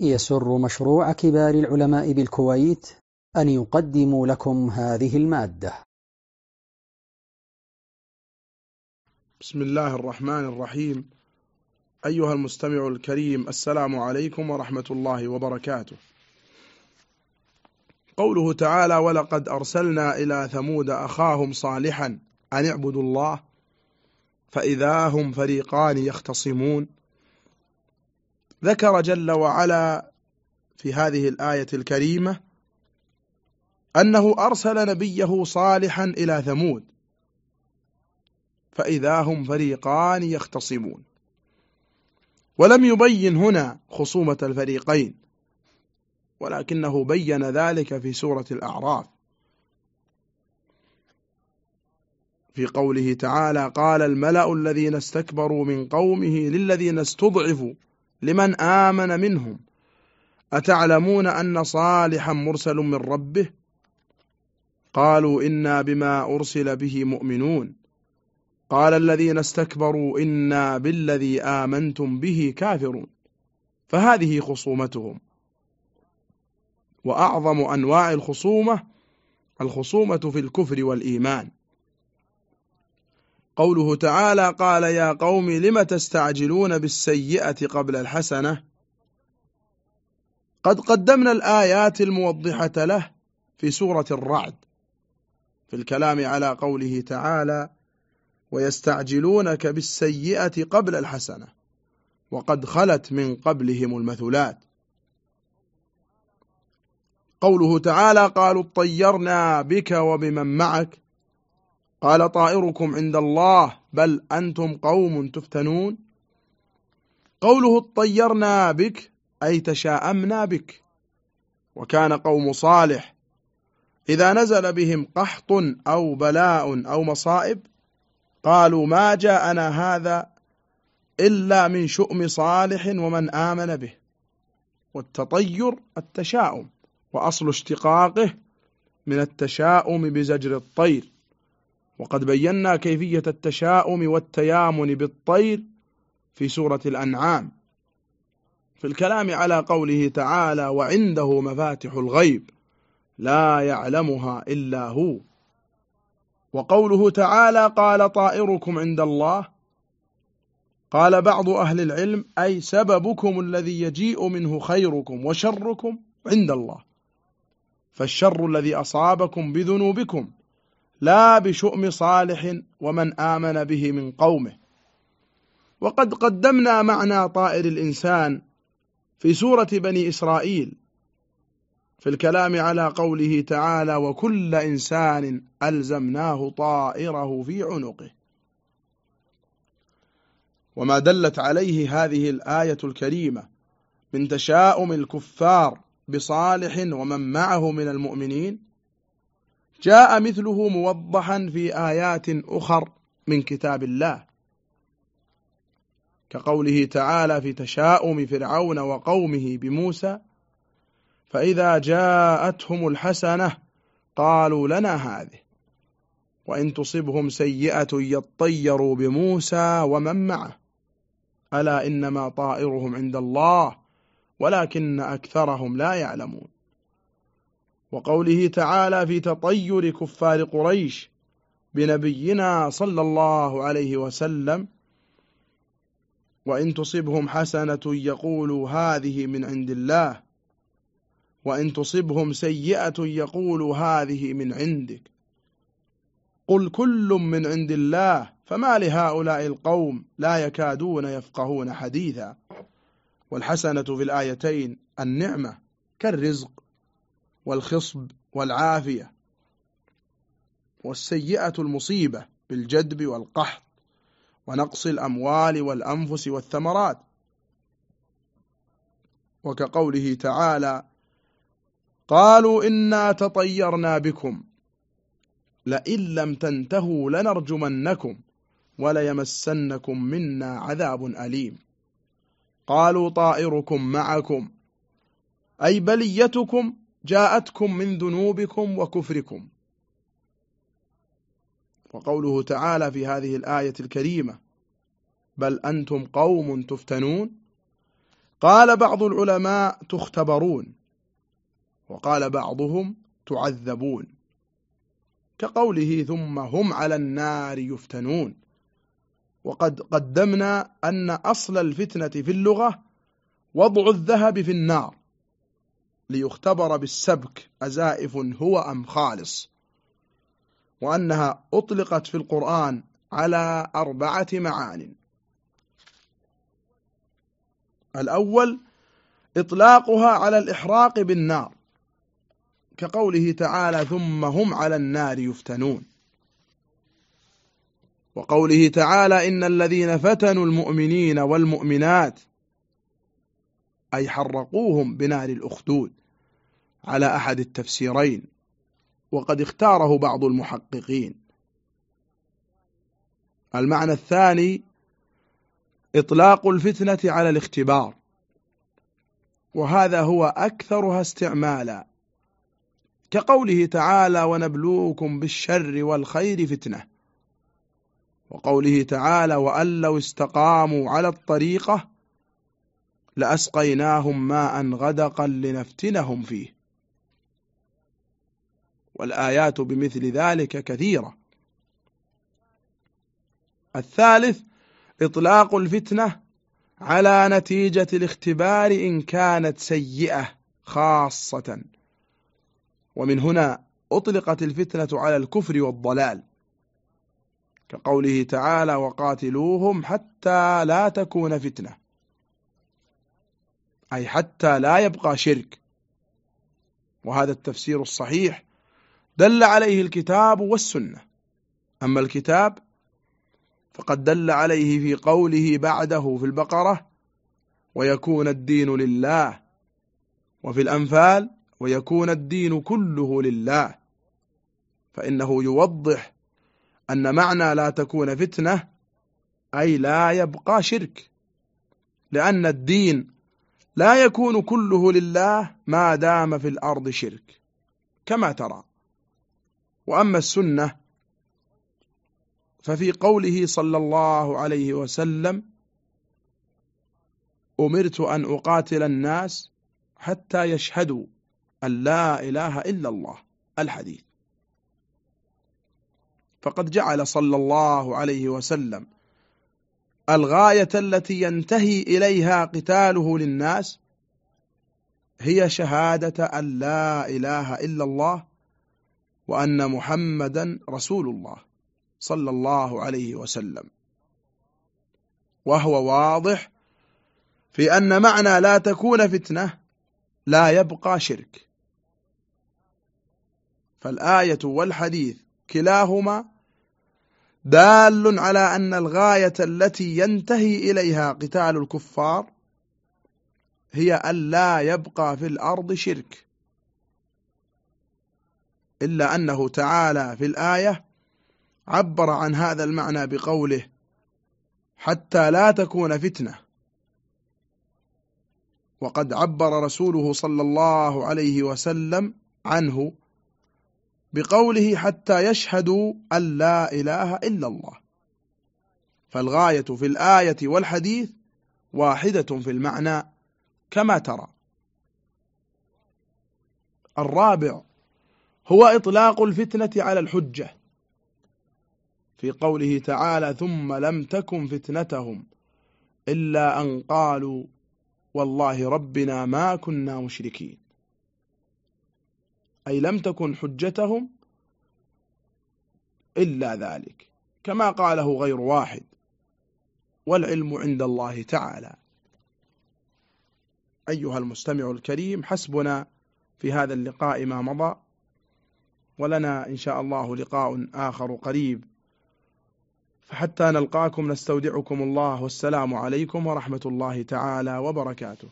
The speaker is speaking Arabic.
يسر مشروع كبار العلماء بالكويت أن يقدم لكم هذه المادة. بسم الله الرحمن الرحيم. أيها المستمع الكريم السلام عليكم ورحمة الله وبركاته. قوله تعالى ولقد أرسلنا إلى ثمود أخاهم صالحا أن اعبدوا الله فإذا هم فريقان يختصمون ذكر جل وعلا في هذه الآية الكريمة أنه أرسل نبيه صالحا إلى ثمود فإذا هم فريقان يختصمون. ولم يبين هنا خصومة الفريقين ولكنه بين ذلك في سورة الأعراف. في قوله تعالى قال الملأ الذين استكبروا من قومه للذين استضعفوا لمن آمن منهم. أتعلمون أن صالحا مرسل من ربه؟ قالوا إنا بما أرسل به مؤمنون. قال الذين استكبروا إنا بالذي آمنتم به كافرون. فهذه خصومتهم. وأعظم أنواع الخصومة الخصومة في الكفر والإيمان. قوله تعالى قال يا قوم لم تستعجلون بالسيئة قبل الحسنة؟ قد قدمنا الآيات الموضحة له في سورة الرعد في الكلام على قوله تعالى ويستعجلونك بالسيئة قبل الحسنة وقد خلت من قبلهم المثلات قوله تعالى قالوا اطيرنا بك وبمن معك قال طائركم عند الله بل أنتم قوم تفتنون. قوله اطيرنا بك أي تشاءمنا بك. وكان قوم صالح. إذا نزل بهم قحط أو بلاء أو مصائب قالوا ما جاءنا هذا إلا من شؤم صالح ومن آمن به. والتطير التشاؤم وأصل اشتقاقه من التشاؤم بزجر الطير. وقد بينا كيفية التشاؤم والتيامن بالطير في سورة الأنعام. في الكلام على قوله تعالى وعنده مفاتح الغيب لا يعلمها إلا هو وقوله تعالى قال طائركم عند الله قال بعض أهل العلم أي سببكم الذي يجيء منه خيركم وشركم عند الله فالشر الذي أصابكم بذنوبكم لا بشؤم صالح ومن آمن به من قومه. وقد قدمنا معنى طائر الإنسان في سورة بني إسرائيل في الكلام على قوله تعالى وكل إنسان ألزمناه طائره في عنقه. وما دلت عليه هذه الآية الكريمة من تشاؤم الكفار بصالح ومن معه من المؤمنين جاء مثله موضحا في آيات أخر من كتاب الله كقوله تعالى في تشاؤم فرعون وقومه بموسى فإذا جاءتهم الحسنة قالوا لنا هذه وإن تصبهم سيئة يطيروا بموسى ومن معه. ألا إنما طائرهم عند الله ولكن أكثرهم لا يعلمون. وقوله تعالى في تطير كفار قريش بنبينا صلى الله عليه وسلم وإن تصبهم حسنة يقولوا هذه من عند الله وإن تصبهم سيئة يقولوا هذه من عندك. قل كل من عند الله فما لهؤلاء القوم لا يكادون يفقهون حديثا. والحسنة في الآيتين النعمة كالرزق. والخصب والعافية والسيئة المصيبة بالجدب والقحط ونقص الأموال والأنفس والثمرات. وكقوله تعالى قالوا إنا تطيرنا بكم لئن لم تنتهوا لنرجمنكم وليمسنكم منا عذاب أليم. قالوا طائركم معكم أي بليتكم جاءتكم من ذنوبكم وكفركم. وقوله تعالى في هذه الآية الكريمة بل أنتم قوم تفتنون؟ قال بعض العلماء تختبرون وقال بعضهم تعذبون. كقوله ثم هم على النار يفتنون. وقد قدمنا أن أصل الفتنة في اللغة وضع الذهب في النار. ليختبر بالسبك أزائف هو أم خالص وأنها أطلقت في القرآن على أربعة معان. الأول إطلاقها على الإحراق بالنار كقوله تعالى ثم هم على النار يفتنون وقوله تعالى إن الذين فتنوا المؤمنين والمؤمنات أي حرقوهم بنار الأخدود على أحد التفسيرين وقد اختاره بعض المحققين. المعنى الثاني إطلاق الفتنة على الاختبار. وهذا هو أكثرها استعمالا. كقوله تعالى ونبلوكم بالشر والخير فتنة وقوله تعالى وأن لو استقاموا على الطريقة لأسقيناهم ماء غدقا لنفتنهم فيه. والآيات بمثل ذلك كثيرة. الثالث إطلاق الفتنة على نتيجة الاختبار إن كانت سيئة خاصة. ومن هنا أطلقت الفتنة على الكفر والضلال. كقوله تعالى وقاتلوهم حتى لا تكون فتنة. أي حتى لا يبقى شرك. وهذا التفسير الصحيح دل عليه الكتاب والسنة. أما الكتاب فقد دل عليه في قوله بعده في البقرة ويكون الدين لله. وفي الأنفال ويكون الدين كله لله. فإنه يوضح أن معنى لا تكون فتنة أي لا يبقى شرك. لأن الدين لا يكون كله لله ما دام في الأرض شرك كما ترى. وأما السنة ففي قوله صلى الله عليه وسلم أمرت أن أقاتل الناس حتى يشهدوا أن لا إله إلا الله الحديث. فقد جعل صلى الله عليه وسلم الغاية التي ينتهي إليها قتاله للناس هي شهادة أن لا إله إلا الله وأن محمدا رسول الله صلى الله عليه وسلم. وهو واضح في أن معنى لا تكون فتنة لا يبقى شرك. فالآية والحديث كلاهما دال على أن الغاية التي ينتهي إليها قتال الكفار هي أن لا يبقى في الأرض شرك. إلا أنه تعالى في الآية عبر عن هذا المعنى بقوله حتى لا تكون فتنة. وقد عبر رسوله صلى الله عليه وسلم عنه بقوله حتى يشهدوا أن لا إله إلا الله. فالغاية في الآية والحديث واحدة في المعنى كما ترى. الرابع هو إطلاق الفتنة على الحجة. في قوله تعالى ثم لم تكن فتنتهم إلا أن قالوا والله ربنا ما كنا مشركين أي لم تكن حجتهم إلا ذلك. كما قاله غير واحد والعلم عند الله تعالى. أيها المستمع الكريم حسبنا في هذا اللقاء ما مضى ولنا إن شاء الله لقاء آخر قريب. فحتى نلقاكم نستودعكم الله والسلام عليكم ورحمة الله تعالى وبركاته.